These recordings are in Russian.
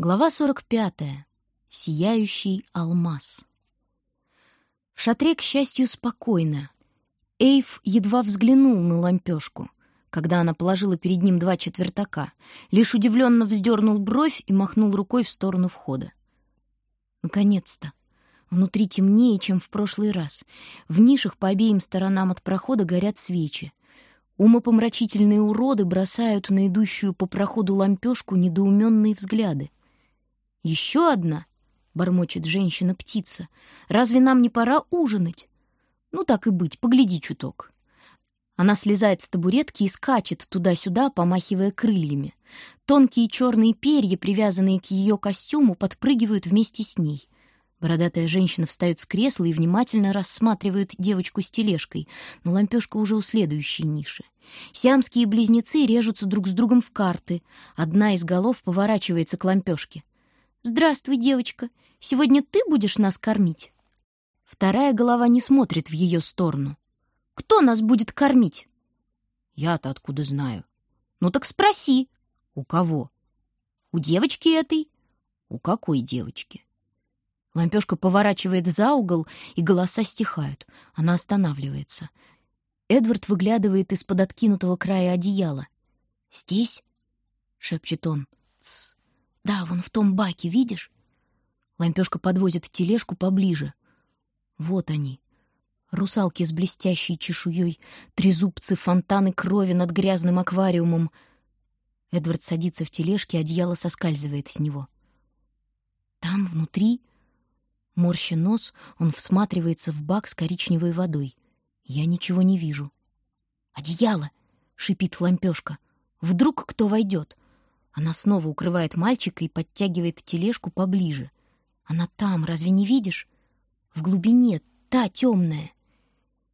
Глава 45. Сияющий алмаз. В шатре, к счастью, спокойно. Эйв едва взглянул на лампёшку, когда она положила перед ним два четвертака, лишь удивленно вздернул бровь и махнул рукой в сторону входа. Наконец-то! Внутри темнее, чем в прошлый раз. В нишах по обеим сторонам от прохода горят свечи. Умопомрачительные уроды бросают на идущую по проходу лампёшку недоуменные взгляды. «Еще одна?» — бормочет женщина-птица. «Разве нам не пора ужинать?» «Ну, так и быть, погляди чуток». Она слезает с табуретки и скачет туда-сюда, помахивая крыльями. Тонкие черные перья, привязанные к ее костюму, подпрыгивают вместе с ней. Бородатая женщина встает с кресла и внимательно рассматривает девочку с тележкой, но лампешка уже у следующей ниши. Сиамские близнецы режутся друг с другом в карты. Одна из голов поворачивается к лампешке. «Здравствуй, девочка. Сегодня ты будешь нас кормить?» Вторая голова не смотрит в ее сторону. «Кто нас будет кормить?» «Я-то откуда знаю?» «Ну так спроси». «У кого?» «У девочки этой». «У какой девочки?» Лампешка поворачивает за угол, и голоса стихают. Она останавливается. Эдвард выглядывает из-под откинутого края одеяла. «Здесь?» — шепчет он. «Тсс! Да, вон в том баке, видишь? Лампешка подвозит тележку поближе. Вот они. Русалки с блестящей чешуей, трезубцы, фонтаны крови над грязным аквариумом. Эдвард садится в тележке, одеяло соскальзывает с него. Там, внутри, морща нос, он всматривается в бак с коричневой водой. Я ничего не вижу. «Одеяло!» — шипит лампешка. «Вдруг кто войдет?» Она снова укрывает мальчика и подтягивает тележку поближе. Она там, разве не видишь? В глубине, та темная.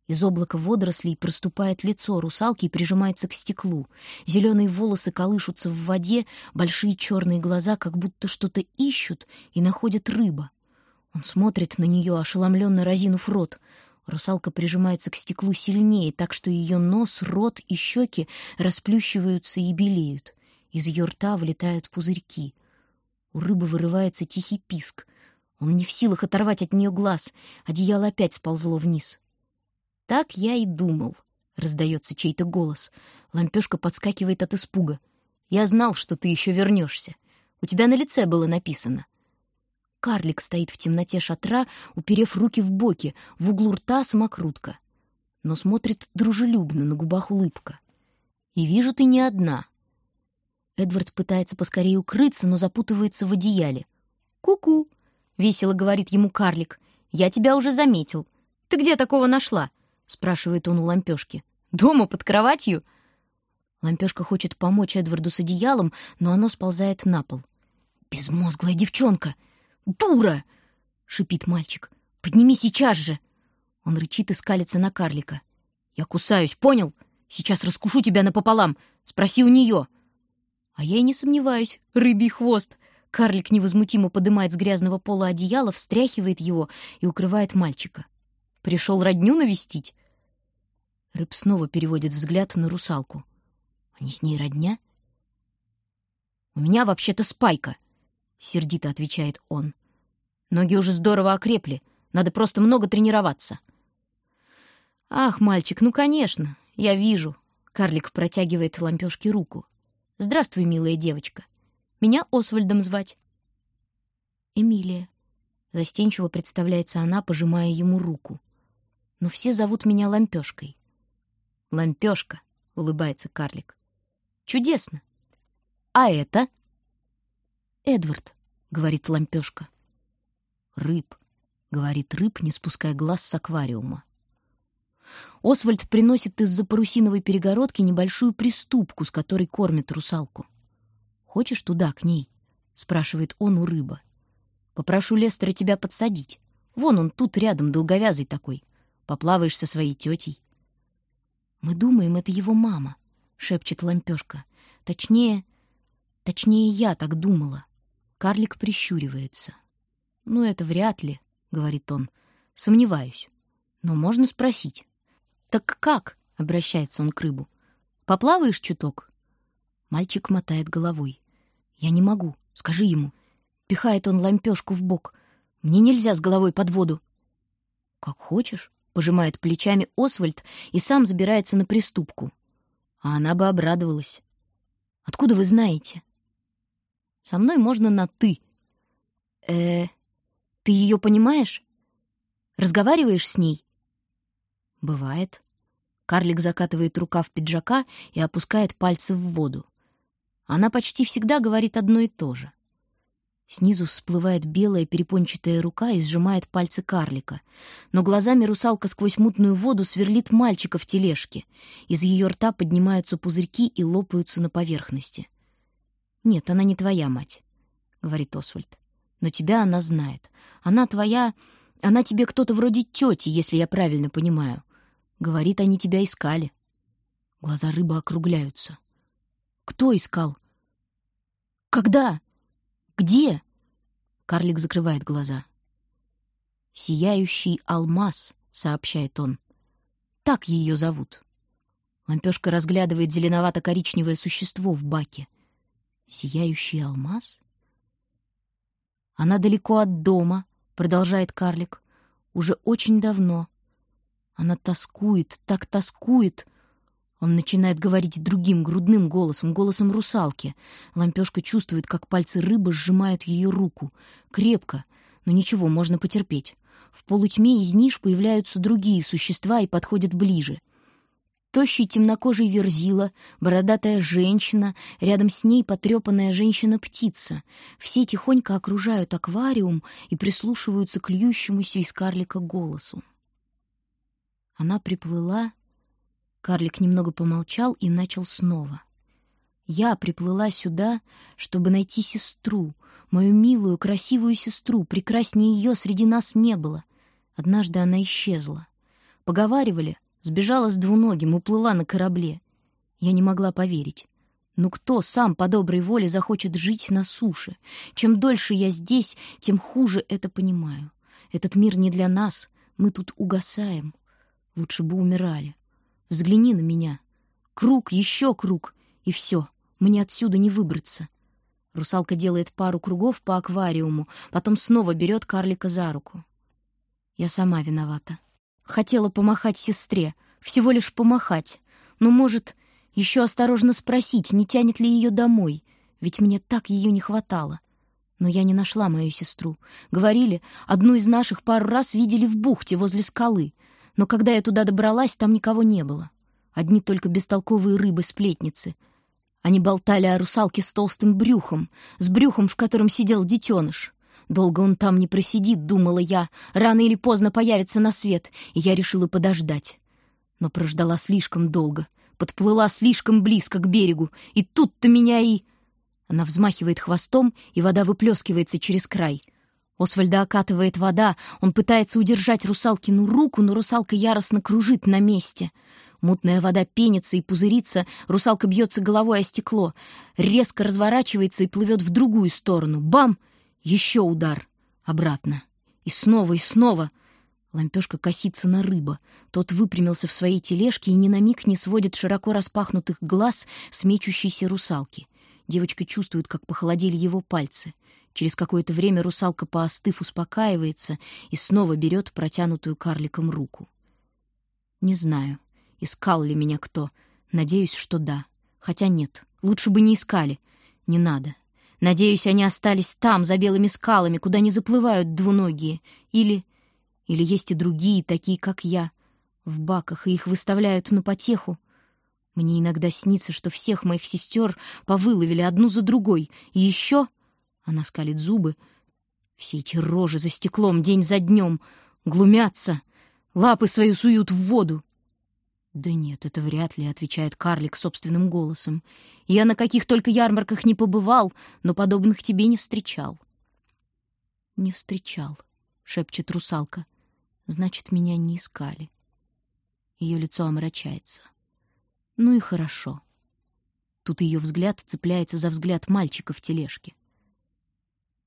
Из облака водорослей проступает лицо русалки и прижимается к стеклу. Зеленые волосы колышутся в воде, большие черные глаза как будто что-то ищут и находят рыба. Он смотрит на нее, ошеломленно разинув рот. Русалка прижимается к стеклу сильнее, так что ее нос, рот и щеки расплющиваются и белеют. Из ее рта вылетают пузырьки. У рыбы вырывается тихий писк. Он не в силах оторвать от нее глаз. Одеяло опять сползло вниз. «Так я и думал», — раздается чей-то голос. Лампешка подскакивает от испуга. «Я знал, что ты еще вернешься. У тебя на лице было написано». Карлик стоит в темноте шатра, уперев руки в боки, в углу рта самокрутка. Но смотрит дружелюбно, на губах улыбка. «И вижу, ты не одна», Эдвард пытается поскорее укрыться, но запутывается в одеяле. «Ку-ку!» — весело говорит ему карлик. «Я тебя уже заметил. Ты где такого нашла?» — спрашивает он у лампешки. «Дома, под кроватью?» Лампешка хочет помочь Эдварду с одеялом, но оно сползает на пол. «Безмозглая девчонка! Дура!» — шипит мальчик. «Подними сейчас же!» Он рычит и скалится на карлика. «Я кусаюсь, понял? Сейчас раскушу тебя напополам. Спроси у нее!» А я и не сомневаюсь, рыбий хвост. Карлик невозмутимо подымает с грязного пола одеяло, встряхивает его и укрывает мальчика. Пришел родню навестить? Рыб снова переводит взгляд на русалку. Они с ней родня? «У меня вообще-то спайка», — сердито отвечает он. «Ноги уже здорово окрепли, надо просто много тренироваться». «Ах, мальчик, ну, конечно, я вижу», — карлик протягивает лампёшке руку. Здравствуй, милая девочка. Меня Освальдом звать. Эмилия. Застенчиво представляется она, пожимая ему руку. Но все зовут меня Лампёшкой. Лампёшка, улыбается карлик. Чудесно. А это? Эдвард, говорит Лампёшка. Рыб, говорит рыб, не спуская глаз с аквариума. Освальд приносит из-за парусиновой перегородки небольшую приступку, с которой кормит русалку. «Хочешь туда, к ней?» — спрашивает он у рыба. «Попрошу Лестера тебя подсадить. Вон он тут рядом, долговязый такой. Поплаваешь со своей тетей». «Мы думаем, это его мама», — шепчет лампёшка. «Точнее, точнее, я так думала». Карлик прищуривается. «Ну, это вряд ли», — говорит он. «Сомневаюсь. Но можно спросить». «Так как?» — обращается он к рыбу. «Поплаваешь чуток?» Мальчик мотает головой. «Я не могу. Скажи ему. Пихает он лампёшку в бок. «Мне нельзя с головой под воду». «Как хочешь», — пожимает плечами Освальд и сам забирается на приступку. А она бы обрадовалась. «Откуда вы знаете?» «Со мной можно на «ты». «Э, ты ее понимаешь? Разговариваешь с ней?» «Бывает». Карлик закатывает рукав пиджака и опускает пальцы в воду. Она почти всегда говорит одно и то же. Снизу всплывает белая перепончатая рука и сжимает пальцы карлика. Но глазами русалка сквозь мутную воду сверлит мальчика в тележке. Из ее рта поднимаются пузырьки и лопаются на поверхности. «Нет, она не твоя мать», — говорит Освальд. «Но тебя она знает. Она твоя... Она тебе кто-то вроде тети, если я правильно понимаю. Говорит, они тебя искали». Глаза рыбы округляются. «Кто искал?» «Когда?» Где?» Карлик закрывает глаза. «Сияющий алмаз», — сообщает он. «Так ее зовут». Лампешка разглядывает зеленовато-коричневое существо в баке. «Сияющий алмаз?» «Она далеко от дома», — продолжает карлик. «Уже очень давно. Она тоскует, так тоскует, он начинает говорить другим, грудным голосом, голосом русалки. Лампешка чувствует, как пальцы рыбы сжимают ее руку. Крепко, но ничего, можно потерпеть. В полутьме из ниш появляются другие существа и подходят ближе. Тощий темнокожий верзила, бородатая женщина, рядом с ней потрепанная женщина-птица. Все тихонько окружают аквариум и прислушиваются к льющемуся из карлика голосу. Она приплыла Карлик немного помолчал и начал снова. «Я приплыла сюда, чтобы найти сестру, мою милую, красивую сестру. Прекраснее ее среди нас не было. Однажды она исчезла. Поговаривали, сбежала с двуногим, уплыла на корабле. Я не могла поверить. Ну кто сам по доброй воле захочет жить на суше? Чем дольше я здесь, тем хуже это понимаю. Этот мир не для нас, мы тут угасаем. Лучше бы умирали. Взгляни на меня. Круг, еще круг, и все. Мне отсюда не выбраться. Русалка делает пару кругов по аквариуму, потом снова берет карлика за руку. Я сама виновата. Хотела помахать сестре, всего лишь помахать. Но, может, еще осторожно спросить, не тянет ли ее домой, ведь мне так ее не хватало. Но я не нашла мою сестру. Говорили, одну из наших пару раз видели в бухте возле скалы — но когда я туда добралась, там никого не было. Одни только бестолковые рыбы-сплетницы. Они болтали о русалке с толстым брюхом, с брюхом, в котором сидел детеныш. Долго он там не просидит, думала я. Рано или поздно появится на свет, и я решила подождать. Но прождала слишком долго, подплыла слишком близко к берегу, и тут-то меня и... Она взмахивает хвостом, и вода выплескивается через край — Освальда окатывает вода, он пытается удержать русалкину руку, но русалка яростно кружит на месте. Мутная вода пенится и пузырится, русалка бьется головой о стекло, резко разворачивается и плывет в другую сторону. Бам! Еще удар. Обратно. И снова, и снова. Лампешка косится на рыба. Тот выпрямился в своей тележке и ни на миг не сводит широко распахнутых глаз с русалки. Девочка чувствует, как похолодели его пальцы — Через какое-то время русалка, поостыв, успокаивается и снова берет протянутую карликом руку. Не знаю, искал ли меня кто. Надеюсь, что да. Хотя нет, лучше бы не искали. Не надо. Надеюсь, они остались там, за белыми скалами, куда не заплывают двуногие. Или... Или есть и другие, такие, как я, в баках, и их выставляют на потеху. Мне иногда снится, что всех моих сестер повыловили одну за другой. И еще она скалит зубы. Все эти рожи за стеклом день за днем глумятся, лапы свои суют в воду. «Да нет, это вряд ли», — отвечает карлик собственным голосом. «Я на каких только ярмарках не побывал, но подобных тебе не встречал». «Не встречал», — шепчет русалка. «Значит, меня не искали». Ее лицо омрачается. «Ну и хорошо». Тут ее взгляд цепляется за взгляд мальчика в тележке.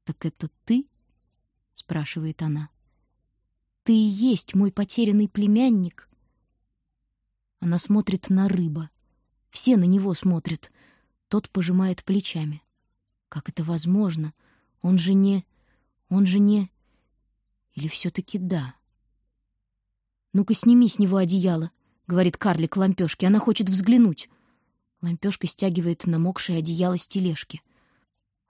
«Так это ты?» — спрашивает она. «Ты и есть мой потерянный племянник?» Она смотрит на рыба. Все на него смотрят. Тот пожимает плечами. «Как это возможно? Он же не... Он же не... Или все-таки да? «Ну-ка, сними с него одеяло», — говорит карлик лампешке. Она хочет взглянуть. Лампешка стягивает намокшее одеяло с тележки.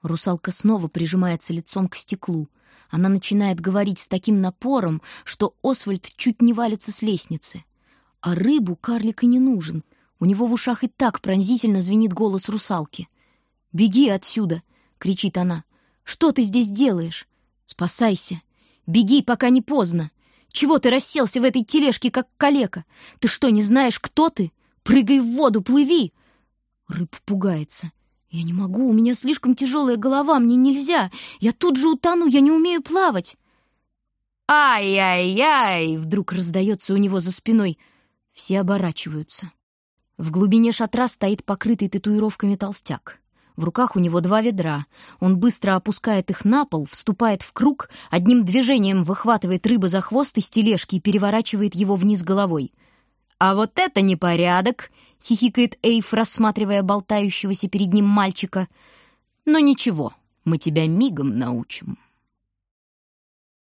Русалка снова прижимается лицом к стеклу. Она начинает говорить с таким напором, что Освальд чуть не валится с лестницы. А рыбу карлик и не нужен. У него в ушах и так пронзительно звенит голос русалки. «Беги отсюда!» — кричит она. «Что ты здесь делаешь? Спасайся! Беги, пока не поздно! Чего ты расселся в этой тележке, как калека? Ты что, не знаешь, кто ты? Прыгай в воду, плыви!» Рыб пугается. «Я не могу, у меня слишком тяжелая голова, мне нельзя. Я тут же утону, я не умею плавать». «Ай-яй-яй!» — вдруг раздается у него за спиной. Все оборачиваются. В глубине шатра стоит покрытый татуировками толстяк. В руках у него два ведра. Он быстро опускает их на пол, вступает в круг, одним движением выхватывает рыбу за хвост из тележки и переворачивает его вниз головой. «А вот это непорядок!» — хихикает Эйф, рассматривая болтающегося перед ним мальчика. «Но ничего, мы тебя мигом научим».